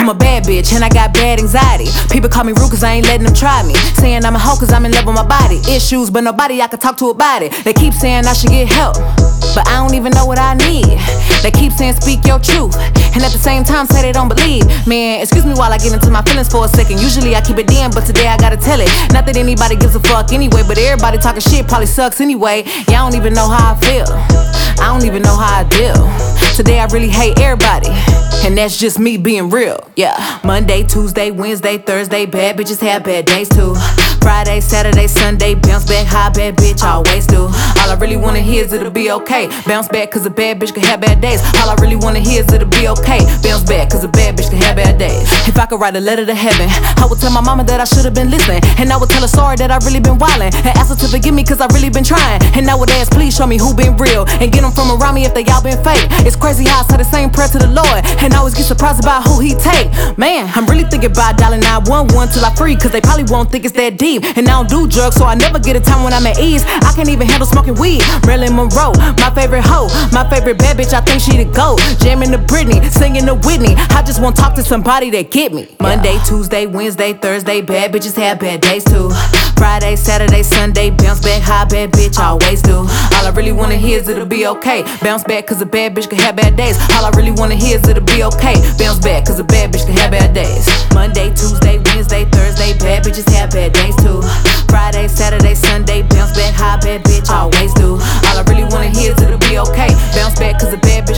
I'm a bad bitch and I got bad anxiety. People call me rude cause I ain't letting them try me. Saying I'm a hoe cause I'm in love with my body. Issues, but nobody I can talk to about it. They keep saying I should get help, but I don't even know what I need. They keep saying speak your truth, and at the same time say they don't believe. Man, excuse me while I get into my feelings for a second. Usually I keep it in, but today I gotta tell it. Not that anybody gives a fuck anyway, but everybody talking shit probably sucks anyway. I don't even know how I feel. I don't even know how I deal. Today I really hate everybody. And that's just me being real, yeah. Monday, Tuesday, Wednesday, Thursday, bad bitches have bad days too. Friday, Saturday, Sunday, bounce back high, bad bitch, always do. All I really wanna hear is it'll be okay. Bounce back cause a bad bitch can have bad days. All I really wanna hear is it'll be okay. Bounce back cause a bad bitch can have. If I could write a letter to heaven, I would tell my mama that I should've been listening. And I would tell her sorry that I really been wildin'. And ask her to forgive me cause I really been trying. And I would ask, please show me who been real. And get them from around me if they all been fake. It's crazy how I say the same prayer to the Lord. And I always get surprised about who he take. Man, I'm really thinking about dialing 911 till I free. Cause they probably won't think it's that deep. And I don't do drugs, so I never get a time when I'm at ease. I can't even handle smoking weed. Marilyn Monroe, my favorite hoe. My favorite bad bitch, I think she the GOAT. Jamming to Britney, singing to Whitney. I just want to talk to somebody that get me. Monday, Tuesday, Wednesday, Thursday, bad bitches have bad days too. Friday, Saturday, Sunday, bounce back high, bad bitch, always do. All I really wanna hear is it'll be okay. Bounce back cause a bad bitch can have bad days. All I really wanna hear is it'll be okay. Bounce back cause a bad bitch can have bad days. Monday, Tuesday, Wednesday, Thursday, bad bitches have bad days too. Friday, Saturday, Sunday, bounce back high, bad bitch, always do. All I really wanna hear is it'll be okay. Bounce back cause a bad bitch